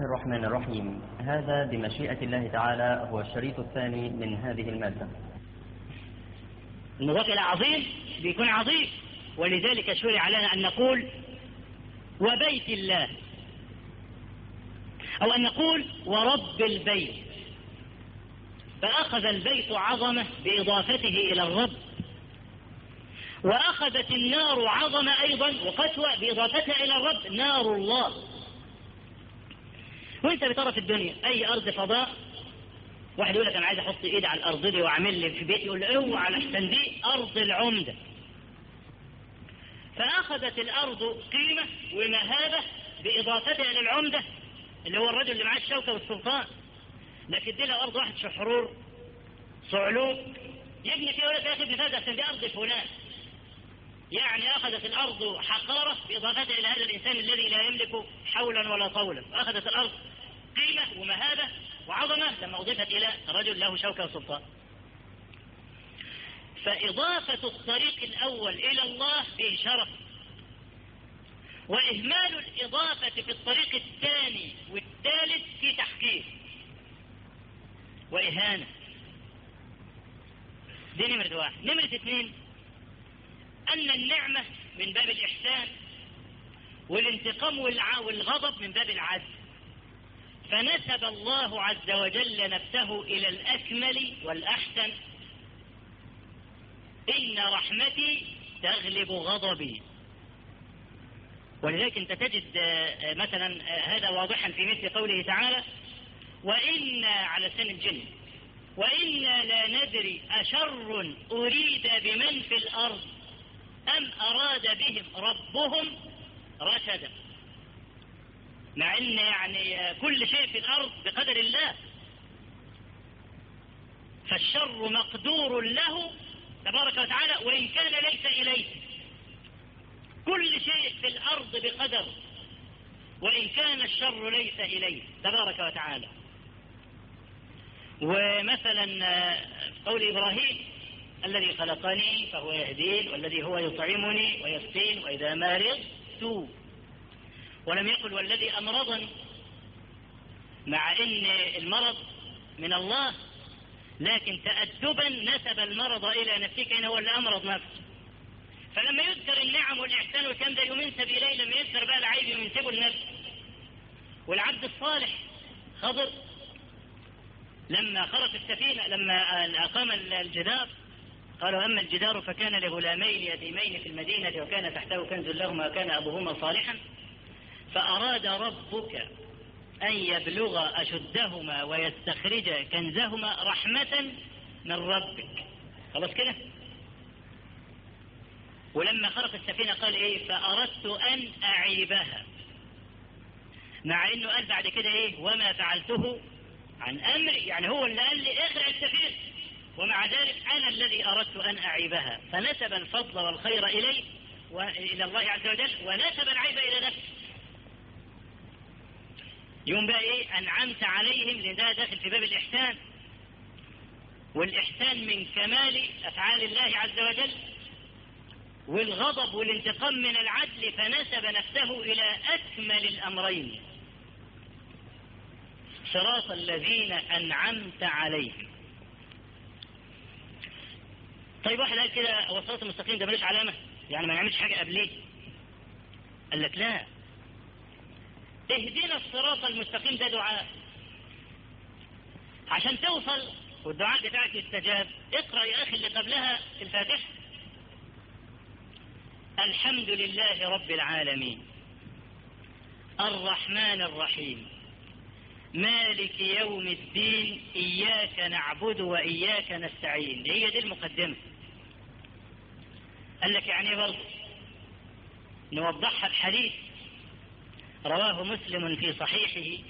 الرحمن الرحيم. هذا بمشيئة الله تعالى هو الشريط الثاني من هذه المادة. المضاف إلى عظيم بيكون عظيم. ولذلك شرع لنا أن نقول وبيت الله. أو أن نقول ورب البيت. فأخذ البيت عظمة بإضافته إلى الرب. وأخذت النار عظمة أيضا وقسوة بإضافتها إلى الرب نار الله. وانت بترى في الدنيا أي أرض فضاء؟ واحد يقول لك أنا عايز أحط إيدي على الأرض دي وأعمل لي في بيتي يقول له اوعى الاحسن دي أرض العمدة. فأخذت الأرض قيمة ومهابة بإضافتها للعمدة اللي هو الرجل اللي معاه الشوكة والسلطان. لكن دي أرض واحد شحرور صعلوك. يبني فيها يقول لك يا أخي ابن فهد عشان دي أرض فلان. يعني أخذت الأرض حقارة بإضافتها إلى هذا الإنسان الذي لا يملك حولا ولا طولا. أخذت الأرض قيمة ومهابة وعظمة لما أضيفت إلى رجل له شوكة وسلطان. فإضافة الطريق الأول إلى الله فيه شرف. وإهمال الإضافة في الطريق الثاني والثالث في تحقير وإهانة. دي نمرة واحد. نمرة اثنين أن النعمة من باب الإحسان والانتقام والغضب من باب العدل. فنسب الله عز وجل نفسه إلى الأكمل والأحسن. إن رحمتي تغلب غضبي. ولذلك أنت تجد مثلا هذا واضحا في مثل قوله تعالى وإنا على سن الجن. وإنا لا ندري أشر أريد بمن في الأرض. أم أراد بهم ربهم رشدا؟ مع أن يعني كل شيء في الأرض بقدر الله. فالشر مقدور له تبارك وتعالى وإن كان ليس إليه. كل شيء في الأرض بقدر وإن كان الشر ليس إليه تبارك وتعالى. ومثلا قول إبراهيم الذي خلقني فهو يهدين والذي هو يطعمني ويسقين وإذا مرضت ولم يقل والذي أمرضني مع أن المرض من الله لكن تأدبا نسب المرض إلى نفسه كأن هو اللي أمرض نفسه. فلما يذكر النعم والإحسان والكلام ده ينسب إليه لما يذكر بقى العيب ينسبه لنفسه. والعبد الصالح خضر. لما خرق السفينة لما أقام الجدار قالوا أما الجدار فكان لغلامين يتيمين في المدينة وكان تحته كنز لهما وكان أبوهما صالحا. فأراد ربك أن يبلغ أشدهما ويستخرج كنزهما رحمة من ربك. خلاص كده؟ ولما خرق السفينة قال إيه؟ فأردت أن أعيبها. مع إنه قال بعد كده إيه؟ وما فعلته عن أمري. يعني هو اللي قال لي اخرع السفينة. ومع ذلك أنا الذي أردت أن أعيبها. فنسب الفضل والخير إلي وإلى الله عز وجل ونسب العيب إلى نفسه يوم بقى إيه؟ أنعمت عليهم لأن ده داخل في باب الإحسان. والإحسان من كمال أفعال الله عز وجل والغضب والانتقام من العدل فنسب نفسه إلى أكمل الأمرين. صراط الذين أنعمت عليهم. طيب واحد قال كده هو الصراط المستقيم ده ملوش علامة؟ يعني ما يعملش حاجة قبليه؟ قال لك لا. اهدنا الصراط المستقيم ده دعاء. عشان توصل والدعاء بتاعك يستجاب. اقرأ يا أخي اللي قبلها الفاتحة. الحمد لله رب العالمين. الرحمن الرحيم. مالك يوم الدين إياك نعبد وإياك نستعين. هي دي المقدمة. قال لك يعني برضه نوضحها بحديث رواه مسلم في صحيحه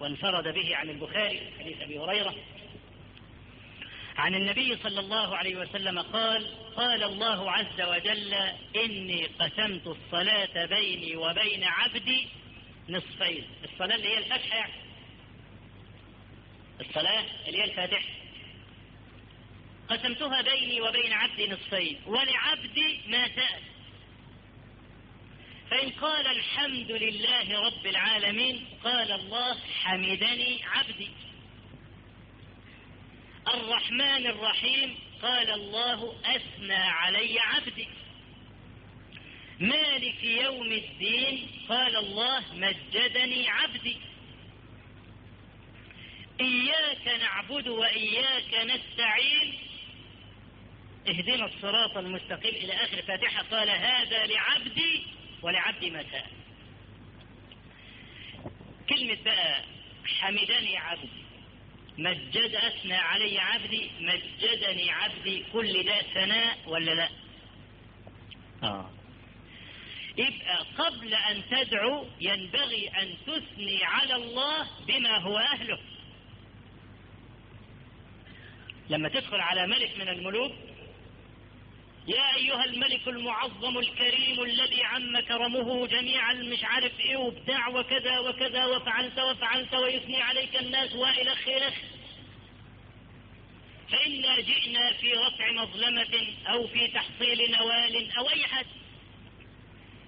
وانفرد به عن البخاري حديث أبي هريرة. عن النبي صلى الله عليه وسلم قال قال الله عز وجل إني قسمت الصلاة بيني وبين عبدي نصفين. الصلاة اللي هي الفتحة يعني. الصلاة اللي هي الفاتحة. قسمتها بيني وبين عبدي نصفين ولعبدي ما سأل فإن قال الحمد لله رب العالمين قال الله حمدني عبدي. الرحمن الرحيم قال الله أثنى علي عبدي. مالك يوم الدين قال الله مجدني عبدي. إياك نعبد وإياك نستعين اهدنا الصراط المستقيم إلى آخر فاتحة. قال هذا لعبدي ولعبدي ما سأل كلمة بقى حمدني عبدي. مجد أثنى علي عبدي مجدني عبدي كل ده ثناء ولا لا؟ آه. يبقى قبل أن تدعو ينبغي أن تثني على الله بما هو أهله. لما تدخل على ملك من الملوك يا أيها الملك المعظم الكريم الذي عم كرمه جميع مش عارف إيه وبتاع وكذا وكذا وفعلت وفعلت ويثني عليك الناس وإلخ إلخ فإنا جئنا في رفع مظلمة أو في تحصيل نوال أو أي حاجة.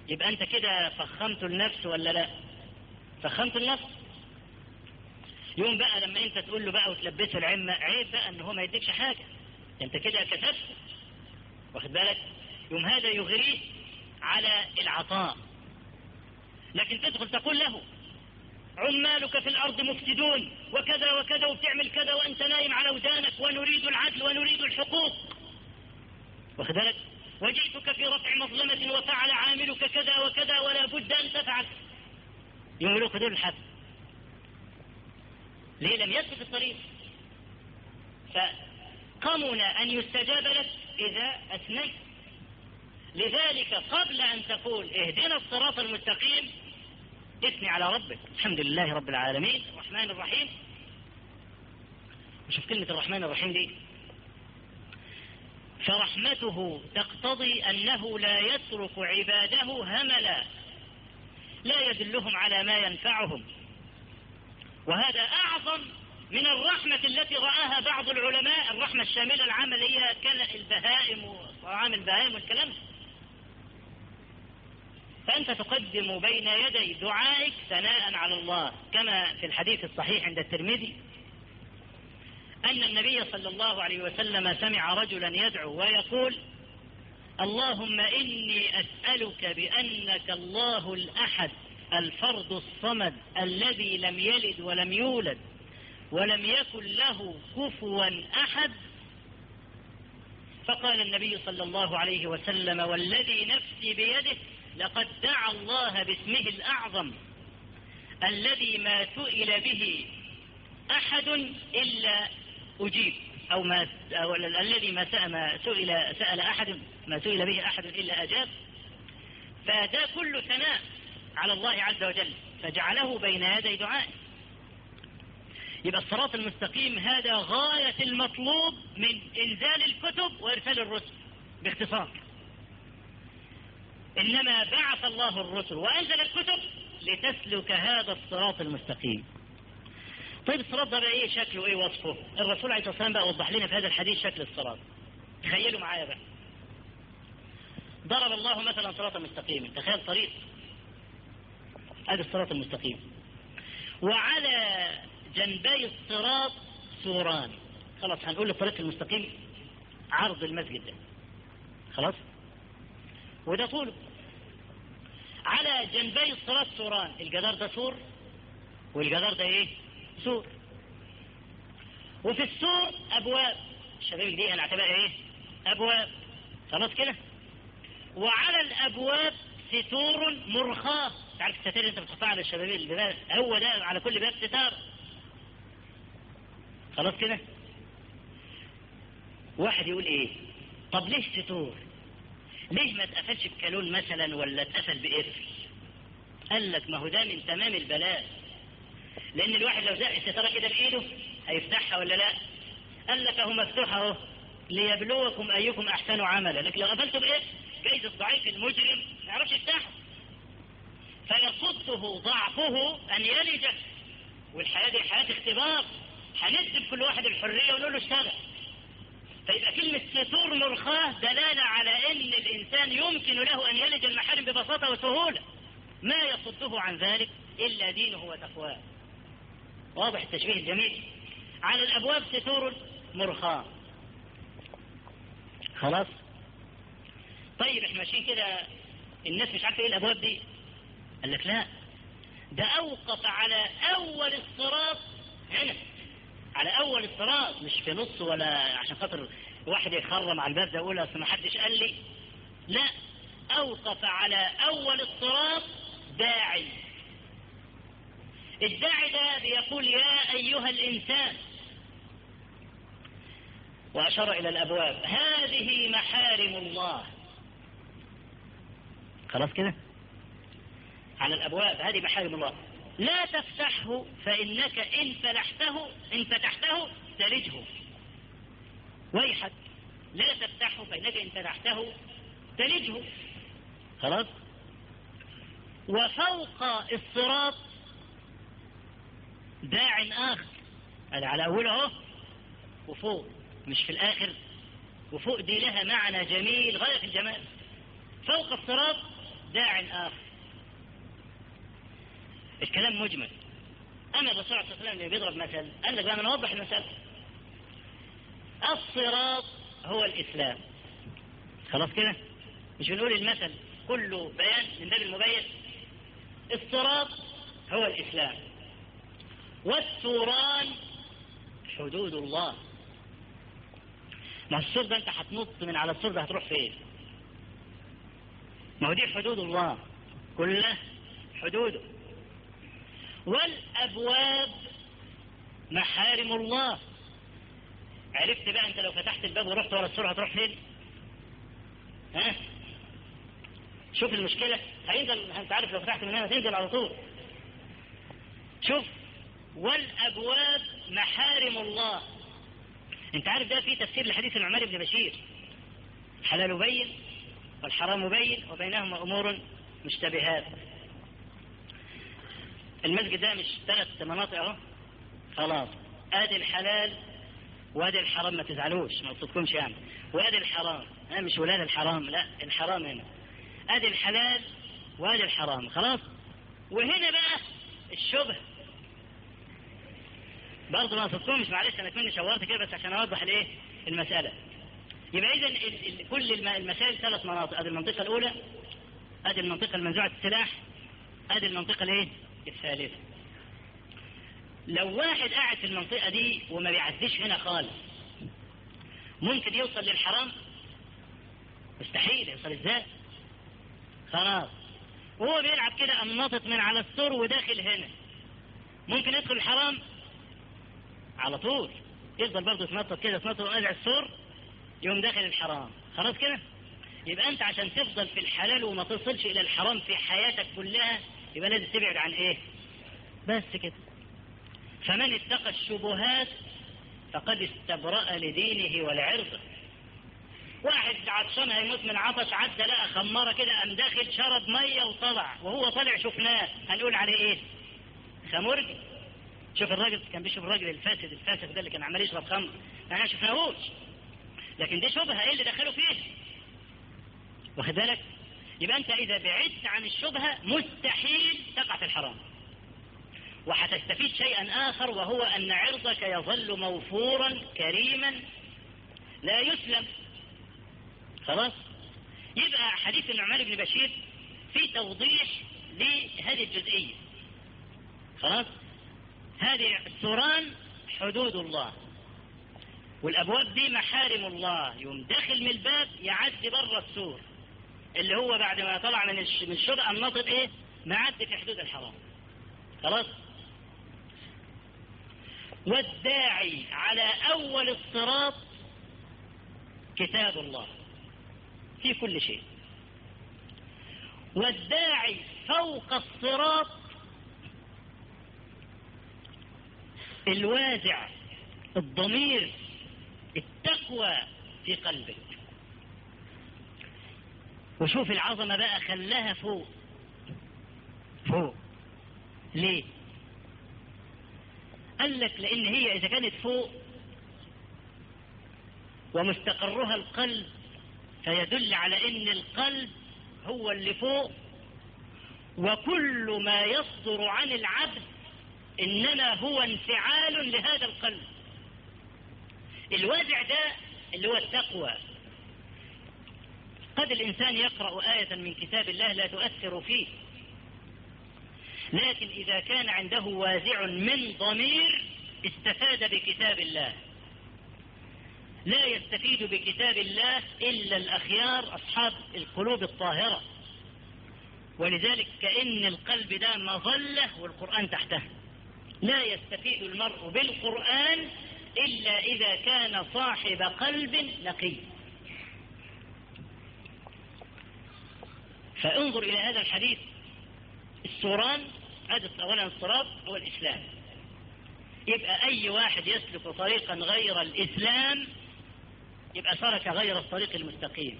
يبقى أنت كده فخمت النفس ولا لا؟ فخمت النفس. يوم بقى لما أنت تقول له بقى وتلبسه العمة عيب بقى أن هو ما يديكش حاجة. أنت كده كسبت. واخد بالك؟ يوم هذا يغريه على العطاء. لكن تدخل تقول له عمالك في الأرض مفسدون وكذا وكذا وبتعمل كذا وأنت نايم على ودانك ونريد العدل ونريد الحقوق. واخد بالك؟ وجئتك في رفع مظلمة وفعل عاملك كذا وكذا ولا بد أن تفعل. يقولوا دول الحد ليه؟ لم يثبت الطريق. فقمن أن يستجاب لك إذا أثنيت. لذلك قبل أن تقول اهدنا الصراط المستقيم اثني على ربك. الحمد لله رب العالمين. الرحمن الرحيم. وشوف كلمة الرحمن الرحيم دي. فرحمته تقتضي أنه لا يترك عباده هملا لا يدلهم على ما ينفعهم. وهذا أعظم من الرحمة التي رآها بعض العلماء الرحمة الشاملة العامة اللي هي البهائم وطعام البهائم والكلام فأنت تقدم بين يدي دعائك ثناء على الله كما في الحديث الصحيح عند الترمذي. أن النبي صلى الله عليه وسلم سمع رجلا يدعو ويقول اللهم إني أسألك بأنك الله الأحد الفرد الصمد الذي لم يلد ولم يولد. ولم يكن له كفوا أحد. فقال النبي صلى الله عليه وسلم والذي نفسي بيده لقد دعا الله باسمه الأعظم الذي ما سئل به أحد إلا أجيب أو ما أو الذي ما سئل سأل أحد ما سئل به أحد إلا أجاب. فده كل ثناء على الله عز وجل فجعله بين يدي دعائه يبقى الصراط المستقيم هذا غاية المطلوب من إنزال الكتب وإرسال الرسل. باختصار. إنما بعث الله الرسل وأنزل الكتب لتسلك هذا الصراط المستقيم. طيب الصراط ده بقى إيه؟ شكله إيه؟ وصفه. الرسول عليه الصلاة والسلام بقى وضح لنا في هذا الحديث شكل الصراط. تخيلوا معايا بقى. ضرب الله مثلا صراطا مستقيما. تخيل طريق. هذا الصراط المستقيم. وعلى جنبي الصراط سوران. خلاص هنقول الطريق المستقيم عرض المسجد ده. خلاص؟ وده طوله. على جنبتي الصراط سوران. الجدار ده سور؟ والجدار ده إيه؟ سور. وفي السور أبواب. الشباب دي هنعتبرها إيه؟ أبواب. خلاص كده؟ وعلى الأبواب ستور مرخاة. تعرف الستار اللي أنت بتحطها على الشبابيك هو ده على كل باب ستار؟ خلاص كده؟ واحد يقول إيه؟ طب ليش ستور ليه ما اتقفلش بكالون مثلا ولا اتقفل بقفل قال لك ما هو ده من تمام البلاء لأن الواحد لو زق الستارة كده بايده هيفتحها ولا لأ؟ قال لك أهو مفتوح أهو. ليبلوكم أيكم أحسن عملا. لكن لو قفلته بإيه؟ جايز الضعيف المجرم. ما يعرفش يفتحه. فيصده ضعفه أن يلجه والحياة دي حياة اختبار. هندي لكل واحد الحرية ونقول له اشتغل. فيبقى كلمة ستور مرخاة دلالة على أن الإنسان يمكن له أن يلج المحارم ببساطة وسهولة. ما يصده عن ذلك إلا دينه وتقواه. واضح التشبيه الجميل. على الأبواب ستور مرخاة. خلاص؟ طيب إحنا ماشيين كده. الناس مش عارفة إيه الأبواب دي. قال لك لا. ده أوقف على أول الصراط هنا. على أول الصراط مش في نص ولا عشان خاطر واحد يخرم على الباب ده يقول أصل ما حدش قال لي. لا أوقف على أول الصراط داعي. الداعي ده بيقول يا أيها الإنسان وأشار إلى الأبواب هذه محارم الله. خلاص كده؟ على الأبواب هذه محارم الله. لا تفتحه فإنك إن فتحته إن فتحته تلجه. ويحك لا تفتحه فإنك إن فتحته تلجه. خلاص؟ وفوق الصراط داع هذا على اوله أهو. وفوق مش في الآخر. وفوق دي لها معنى جميل غاية في الجمال. فوق الصراط داع آخر. الكلام مجمل. أما الرسول صلى الله عليه وسلم بيضرب مثل قال لك أنا نوضح المثل؟ الصراط هو الإسلام. خلاص كده؟ مش بنقول المثل كله بيان من باب المبين؟ الصراط هو الإسلام. والسوران حدود الله. ما السور ده أنت هتنط من على السور ده هتروح فين؟ ما هو دي حدود الله. كلها حدوده والأبواب محارم الله. عرفت بقى أنت لو فتحت الباب ورحت ورا السور هتروح فين؟ ها؟ شوف المشكلة. هينزل أنت عارف لو فتحت من هنا هتنزل على طول. شوف. والأبواب محارم الله. أنت عارف ده في تفسير لحديث النعمان بن بشير. حلال بين والحرام بين وبينهما أمور مشتبهات. المسجد ده مش ثلاث مناطق اهو. خلاص. ادي الحلال وادي الحرام ما تزعلوش ما تصدقوش يعني. وادي الحرام. ها مش ولاد الحرام لا الحرام هنا. ادي الحلال وادي الحرام خلاص. وهنا بقى الشبه. برضه ما تصدقوش معلش أنا كنت شورت كده بس عشان أوضح الإيه؟ المسألة. يبقى اذا كل المسائل ثلاث مناطق. أدي المنطقة الأولى أدي المنطقة المنزوعه السلاح أدي المنطقة الإيه؟ الثالثه لو واحد قاعد في المنطقة دي وما بيعديش هنا خالص ممكن يوصل للحرام؟ مستحيل يوصل إزاي؟ خلاص. وهو بيلعب كده الناطط من على السور وداخل هنا. ممكن يدخل الحرام؟ على طول. يفضل برضه يتنطط كده يتنطط وقاعد السور يوم داخل الحرام. خلاص كده؟ يبقى أنت عشان تفضل في الحلال وما تصلش إلى الحرام في حياتك كلها يبقى لازم تبعد عن إيه؟ بس كده. فمن اتقى الشبهات فقد استبرأ لدينه ولعرضه. واحد عطشان هيموت من عطش عدى لقى خمارة كده قام داخل شرب مية وطلع. وهو طالع شفناه. هنقول عليه إيه؟ خمرجي. شوف الراجل كان بيشوف الراجل الفاسد الفاسد ده اللي كان عمال يشرب خمر. إحنا شفناهوش. لكن دي شبهة إيه اللي دخله فيه؟ واخد بالك؟ يبقى أنت إذا بعدت عن الشبهة مستحيل تقع في الحرام. وحتستفيد شيئا آخر وهو أن عرضك يظل موفورا كريما لا يسلم. خلاص؟ يبقى حديث النعمان بن بشير في توضيح لهذه الجزئية. خلاص؟ هذه السوران حدود الله. والأبواب دي محارم الله. يوم داخل من الباب يعدي بره السور اللي هو بعد ما طلع من من الشبهه الناطق إيه؟ معدي في حدود الحرام. خلاص؟ والداعي على أول الصراط كتاب الله. في كل شيء. والداعي فوق الصراط الوازع الضمير التقوى في قلبك. وشوف العظمة بقى خلاها فوق. فوق. ليه؟ قال لك لأن هي إذا كانت فوق ومستقرها القلب فيدل على إن القلب هو اللي فوق. وكل ما يصدر عن العبد إنما هو انفعال لهذا القلب. الوازع ده اللي هو التقوى. قد الإنسان يقرأ آية من كتاب الله لا تؤثر فيه. لكن إذا كان عنده وازع من ضمير استفاد بكتاب الله. لا يستفيد بكتاب الله إلا الأخيار أصحاب القلوب الطاهرة. ولذلك كأن القلب ده مظلة والقرآن تحته. لا يستفيد المرء بالقرآن إلا إذا كان صاحب قلب نقي. فانظر إلى هذا الحديث. السوران هذا أولا الصراط هو الإسلام. يبقى أي واحد يسلك طريقا غير الإسلام يبقى سلك غير الطريق المستقيم.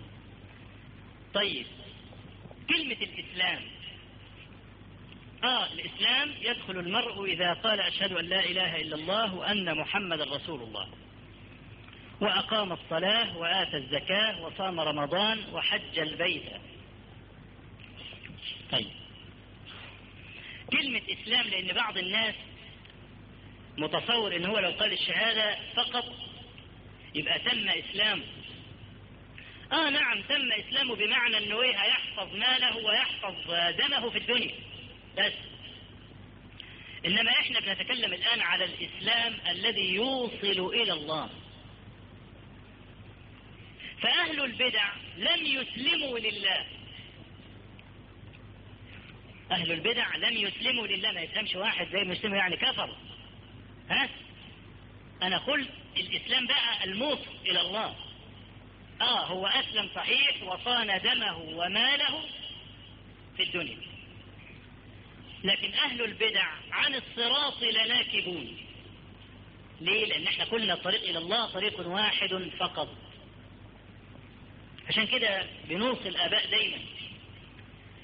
طيب كلمة الإسلام. آه الإسلام يدخل المرء إذا قال أشهد أن لا إله إلا الله وأن محمد رسول الله. وأقام الصلاة وآتى الزكاة وصام رمضان وحج البيت. طيب. كلمة إسلام لأن بعض الناس متصور إن هو لو قال الشهادة فقط يبقى تم إسلامه. آه نعم تم إسلامه بمعنى أنه هيحفظ ماله ويحفظ دمه في الدنيا. بس. إنما إحنا بنتكلم الآن على الإسلام الذي يوصل إلى الله. فأهل البدع لم يسلموا لله. أهل البدع لم يسلموا لله ما يفهمش واحد زي المسلم يعني كفر ها؟ أنا قلت الإسلام بقى الموصل إلى الله. آه هو أسلم صحيح وصان دمه وماله في الدنيا. لكن أهل البدع عن الصراط لناكبون. ليه؟ لأن إحنا قلنا الطريق إلى الله طريق واحد فقط. عشان كده بنوصي الآباء دايما.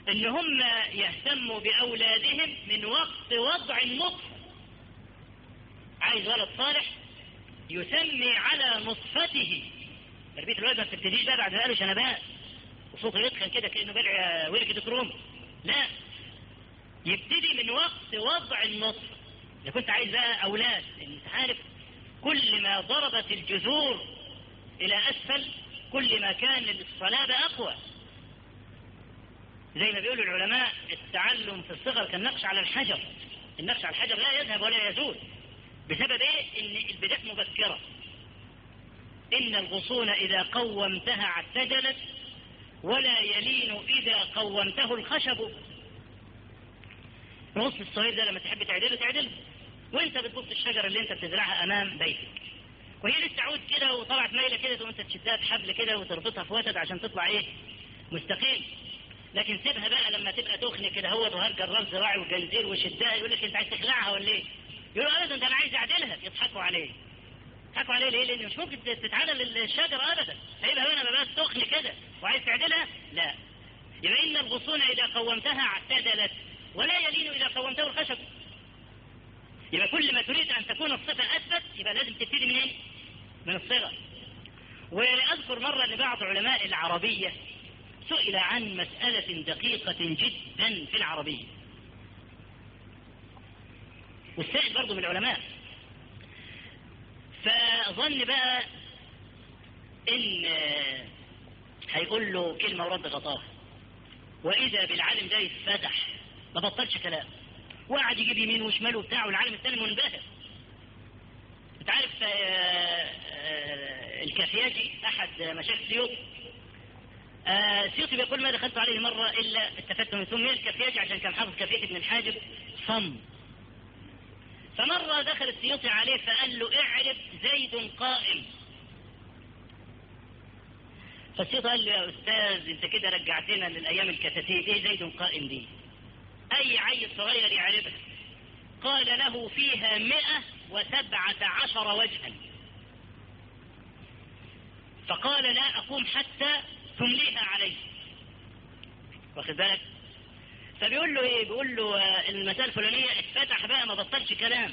إن هم يهتموا بأولادهم من وقت وضع النطف عايز ولد صالح يسمي على نطفته. تربية الولد ما بتبتديش بقى بعد ذلك شنبات وصوته يتخن كده كأنه بلع ورقة كروم لا. يبتدي من وقت وضع النطفة. إذا كنت عايز بقى أولاد أنت عارف كل ما ضربت الجذور إلى أسفل كل ما كان الصلابة أقوى. زي ما بيقولوا العلماء التعلم في الصغر كالنقش على الحجر. النقش على الحجر لا يذهب ولا يزول. بسبب إيه؟ إن البداية مبكرة. إن الغصون إذا قومتها اعتدلت ولا يلين إذا قومته الخشب. نص الصغير ده لما تحب تعدله تعدله. وانت بتبص الشجرة اللي انت بتزرعها أمام بيتك. وهي لسه عود كده وطلعت مايلة كده تقوم انت تشدها بحبل كده وتربطها في وتد عشان تطلع إيه؟ مستقيم. لكن سيبها بقى لما تبقى تخن كده هو وهرج الرمز زراعي وجنزير وشدها يقول لك أنت عايز تخلعها ولا إيه؟ يقول ابدا ده أنا عايز أعدلها يضحكوا عليه يضحكوا عليه ليه؟ لأن مش ممكن تتعدل الشجرة ابدا سايبها هنا بس تخن كده وعايز تعدلها؟ لا يبقى إن الغصون إذا قومتها اعتدلت ولا يلين إذا قومته الخشب يبقى كل ما تريد أن تكون الصفة أثبت يبقى لازم تبتدي من إيه؟ من الصغر وأذكر مرة لبعض علماء العربية سئل عن مسألة دقيقة جدا في العربية. والسائل برضه من العلماء. فظن بقى إن هيقول له كلمة ورد غطاها. وإذا بالعالم ده يتفتح ما بطلش كلام. وقعد يجيب يمين وشمال وبتاع والعالم الثاني منبهر. أنت عارف الكافياجي أحد مشايخ سيوط السيوطي بيقول ما دخلت عليه مرة إلا استفدت من سمي الكفياج عشان كان حافظ كفية ابن الحاجب. صم. فمرة دخل السيوطي عليه فقال له اعرف زيد قائم. فالسيوطي قال له يا أستاذ أنت كده رجعتنا للأيام الكتاتيب إيه زيد قائم دي؟ أي عيل صغير يعرفها قال له فيها مئة وسبعة عشر وجها. فقال لا أقوم حتى تمليها عليه واخد بالك؟ فبيقول له إيه؟ بيقول له المسألة الفلانية اتفتح بقى ما بطلش كلام.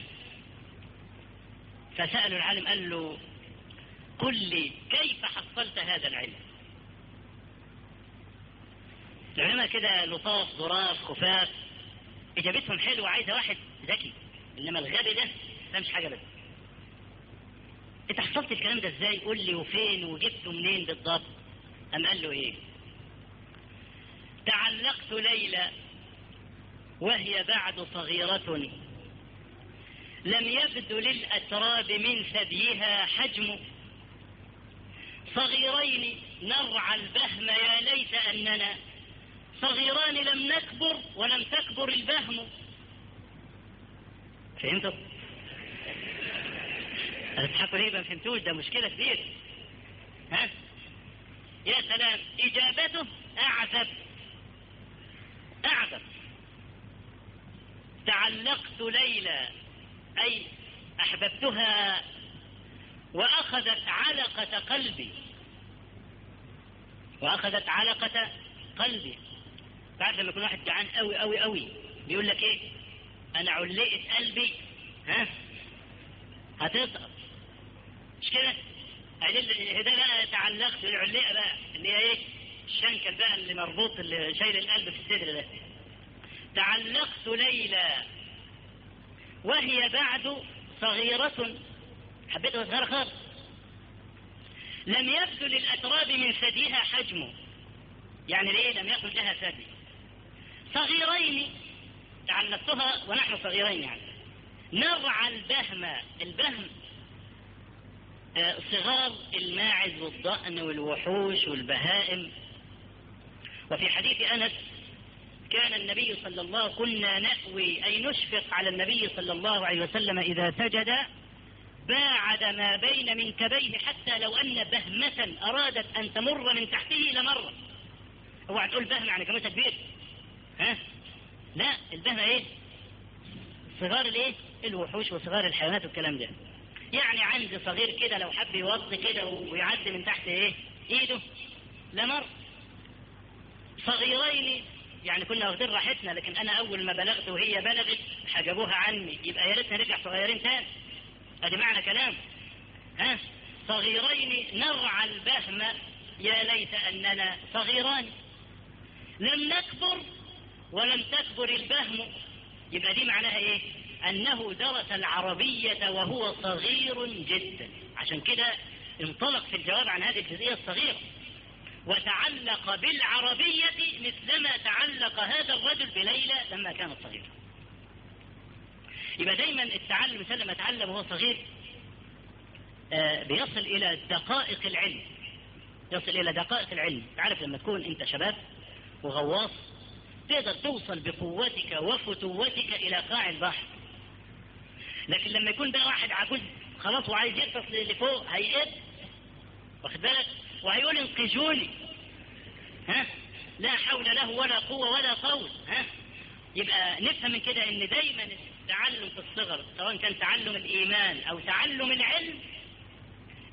فسأله العالم قال له قل لي كيف حصلت هذا العلم؟ العلماء كده لطاف ظراف خفاف. إجابتهم حلوة عايزة واحد ذكي. إنما الغبي ده ده مش حاجة بس. أنت حصلت الكلام ده إزاي؟ قول لي وفين؟ وجبته منين بالضبط؟ أم قال له إيه؟ تعلقت ليلى وهي بعد صغيرة لم يبدو للأتراب من ثديها حجم. صغيرين نرعى البهم يا ليت أننا. صغيران لم نكبر ولم تكبر البهم. فهمتوا؟ تضحكوا ليه؟ ما فهمتوش ده مشكلة كبيرة. ها؟ يا سلام إجابته أعذب أعذب تعلقت ليلى أي أحببتها وأخذت علقة قلبي. وأخذت علقة قلبي. بعد لما يكون واحد جعان قوي قوي قوي بيقول لك إيه؟ أنا علقت قلبي ها؟ هتسقط مش كده؟ ده بقى تعلقت العلقه بقى اللي هي إيه الشنكل بقى اللي مربوط اللي شايل القلب في الصدر ده. تعلقت ليلى. وهي بعد صغيرة. حبيتها صغيرة خالص. لم يبدو للأتراب من ثديها حجمه. يعني ليه؟ لم يكن لها ثدي. صغيرين. تعلقتها ونحن صغيرين يعني. نرعى البهم. البهم صغار الماعز والضأن والوحوش والبهائم. وفي حديث أنس كان النبي صلى الله كنا نأوي أي نشفق على النبي صلى الله عليه وسلم إذا سجد باعد ما بين منكبيه حتى لو أن بهمة أرادت أن تمر من تحته لمرت أوعى تقول بهم يعني كمسة كبير ها؟ لا البهمة إيه؟ صغار الإيه؟ الوحوش وصغار الحيوانات والكلام ده. يعني عندي صغير كده لو حب يوطي كده ويعدي من تحت إيه؟ إيده. لمر صغيرين. يعني كنا واخدين راحتنا لكن أنا أول ما بلغت وهي بلغت حجبوها عني. يبقى يا ريتنا نرجع صغيرين تاني. أدي معنى كلام. ها؟ صغيرين. نرعى البهم. يا ليت أننا صغيران. لم نكبر ولم تكبر البهم. يبقى دي معناها إيه؟ أنه درس العربية وهو صغير جدا. عشان كده انطلق في الجواب عن هذه الجزئية الصغيرة. وتعلق بالعربية مثلما تعلق هذا الرجل بليلى لما كانت صغيرة. يبقى دايما التعلم الإنسان لما يتعلم وهو صغير آه بيصل إلى دقائق العلم. يصل إلى دقائق العلم. تعرف لما تكون أنت شباب وغواص تقدر توصل بقوتك وفتوتك إلى قاع البحر. لكن لما يكون ده واحد عجوز خلاص وعايز يغطس لفوق هيقف واخد بالك؟ وهيقول انقذوني. ها؟ لا حول له ولا قوة ولا قول ها؟ يبقى نفهم من كده إن دايما التعلم في الصغر سواء كان تعلم الإيمان أو تعلم العلم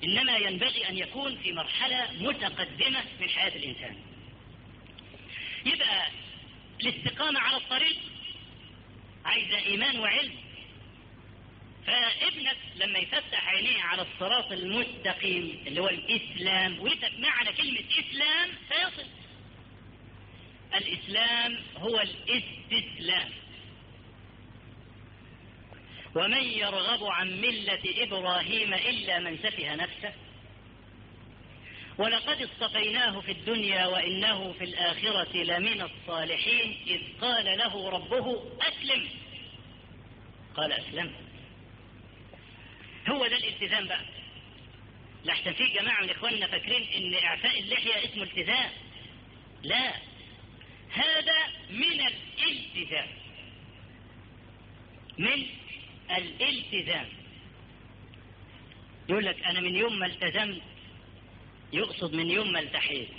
إنما ينبغي أن يكون في مرحلة متقدمة من حياة الإنسان. يبقى الاستقامة على الطريق عايزة إيمان وعلم. فابنك لما يفتح عينيه على الصراط المستقيم اللي هو الإسلام ويفهم معنى كلمة إسلام سيصل الإسلام هو الاستسلام. ومن يرغب عن ملة إبراهيم إلا من سفه نفسه. ولقد اصطفيناه في الدنيا وإنه في الآخرة لمن الصالحين إذ قال له ربه أسلم. قال أسلمت. هو ده الالتزام بقى. لحسن في جماعة من إخواننا فاكرين إن إعفاء اللحية اسمه التزام. لا هذا من الالتزام. من الالتزام. يقول لك أنا من يوم ما التزمت يقصد من يوم ما التحيت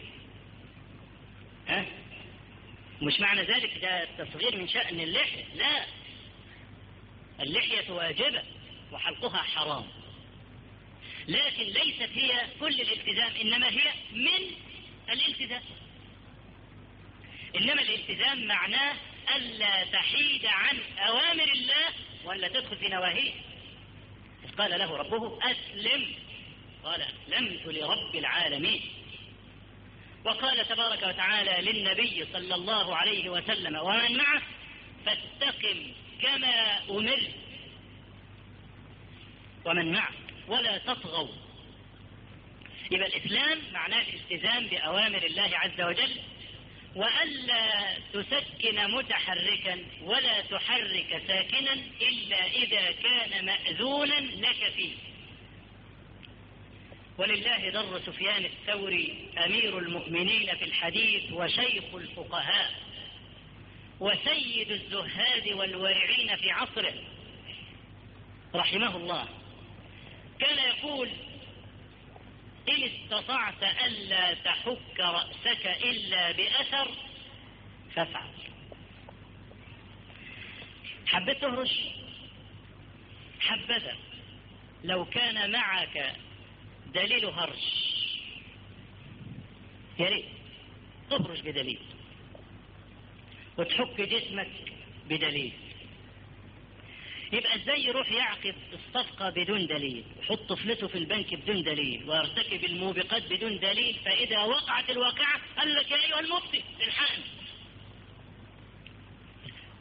ها؟ مش معنى ذلك ده التصغير من شأن اللحية. لا اللحية واجبة. وحلقها حرام. لكن ليست هي كل الالتزام إنما هي من الالتزام. إنما الالتزام معناه ألا تحيد عن أوامر الله ولا تدخل في نواهيه. قال له ربه أسلم. قال أسلمت لرب العالمين. وقال تبارك وتعالى للنبي صلى الله عليه وسلم ومن معه فاستقم كما أمرت. ومن معه ولا تطغوا. يبقى الإسلام معناه الالتزام بأوامر الله عز وجل وألا تسكن متحركا ولا تحرك ساكنا إلا إذا كان مأذونا لك فيه. ولله در سفيان الثوري أمير المؤمنين في الحديث وشيخ الفقهاء وسيد الزهاد والورعين في عصره رحمه الله. كان يقول إن استطعت ألا تحك رأسك إلا بأثر فافعل. حبيت تهرش؟ حبذا. لو كان معك دليل هرش. يا ريت تهرش بدليل. وتحك جسمك بدليل. يبقى إزاي يروح يعقد الصفقة بدون دليل يحط فلوسه في البنك بدون دليل ويرتكب الموبقات بدون دليل فإذا وقعت الواقعة قال لك يا أيها المفتي الحقني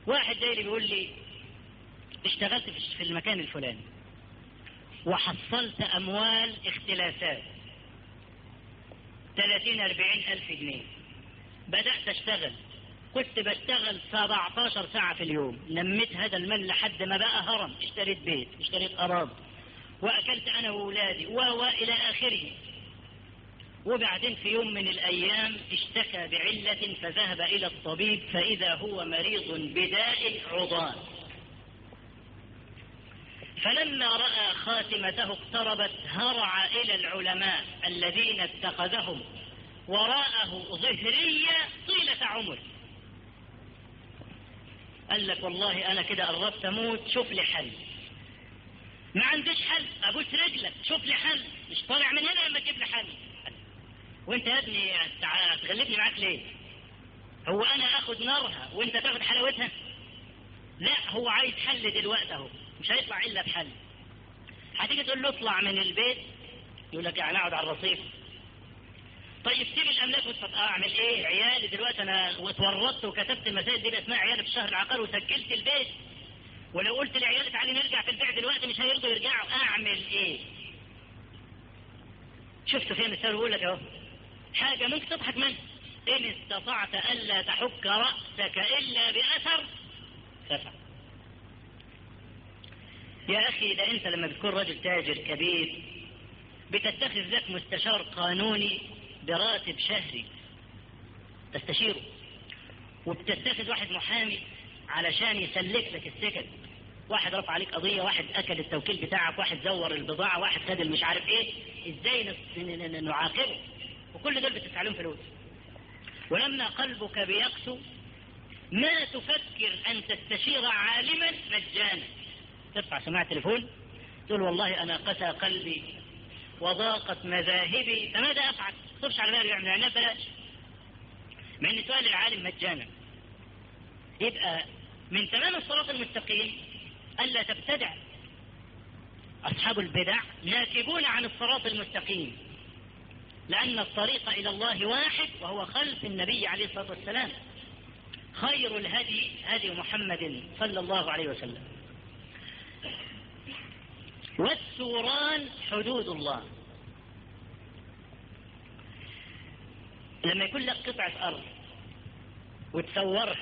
واحد جاي لي بيقول لي اشتغلت في المكان الفلاني وحصلت أموال اختلاسات 30 40 ألف جنيه. بدأت أشتغل. كنت بشتغل 17 ساعة في اليوم. نميت هذا المال لحد ما بقى هرم. اشتريت بيت اشتريت أراضي. وأكلت أنا وأولادي و إلى آخره. وبعدين في يوم من الأيام اشتكى بعلة فذهب إلى الطبيب فإذا هو مريض بداء عضال. فلما رأى خاتمته اقتربت هرع إلى العلماء الذين اتخذهم. وراءه ظهرية طيلة عمره قال لك والله أنا كده قربت أموت شوف لي حل. ما عنديش حل أبوس رجلك شوف لي حل. مش طالع من هنا لما تجيب لي حل. وأنت يا ابني تغلبني معاك ليه؟ هو أنا اخد نارها وأنت تاخد حلاوتها؟ لا هو عايز حل دلوقتي أهو مش هيطلع إلا بحل. هتيجي تقول له اطلع من البيت؟ يقول لك يعني أقعد على الرصيف. طيب سيب الأملاك وتفضل. أعمل إيه؟ عيالي دلوقتي أنا اتورطت وكتبت المسائل دي بأسماء عيالي في الشهر العقاري وسجلت البيت. ولو قلت لعيالي تعالي نرجع في البيع دلوقتي مش هيرضوا يرجعوا. أعمل إيه؟ شفتوا فيها مثال يقول لك أهو. حاجة ممكن تضحك منها إن استطعت ألا تحك رأسك إلا بأثر فافعل يا أخي ده أنت لما بتكون رجل تاجر كبير بتتخذ لك مستشار قانوني براتب شهري تستشيره وبتتخذ واحد محامي علشان يسلك لك السكن واحد رفع عليك قضية واحد أكل التوكيل بتاعك واحد زور البضاعة واحد خد مش عارف إيه. إزاي نعاقبه؟ وكل دول بتدفع لهم فلوس. ولما قلبك بيقسو ما تفكر أن تستشير عالما مجانا. ترفع سماعة تليفون تقول والله أنا قسى قلبي وضاقت مذاهبي فماذا أفعل؟ تخش على بالي يعمل عنها بلاش. مع ان سؤال العالم مجانا. يبقى من تمام الصراط المستقيم ألا تبتدع أصحاب البدع ناكبون عن الصراط المستقيم لأن الطريق إلى الله واحد وهو خلف النبي عليه الصلاة والسلام. خير الهدي هدي محمد صلى الله عليه وسلم. والسوران حدود الله. لما يكون لك قطعة أرض وتصورها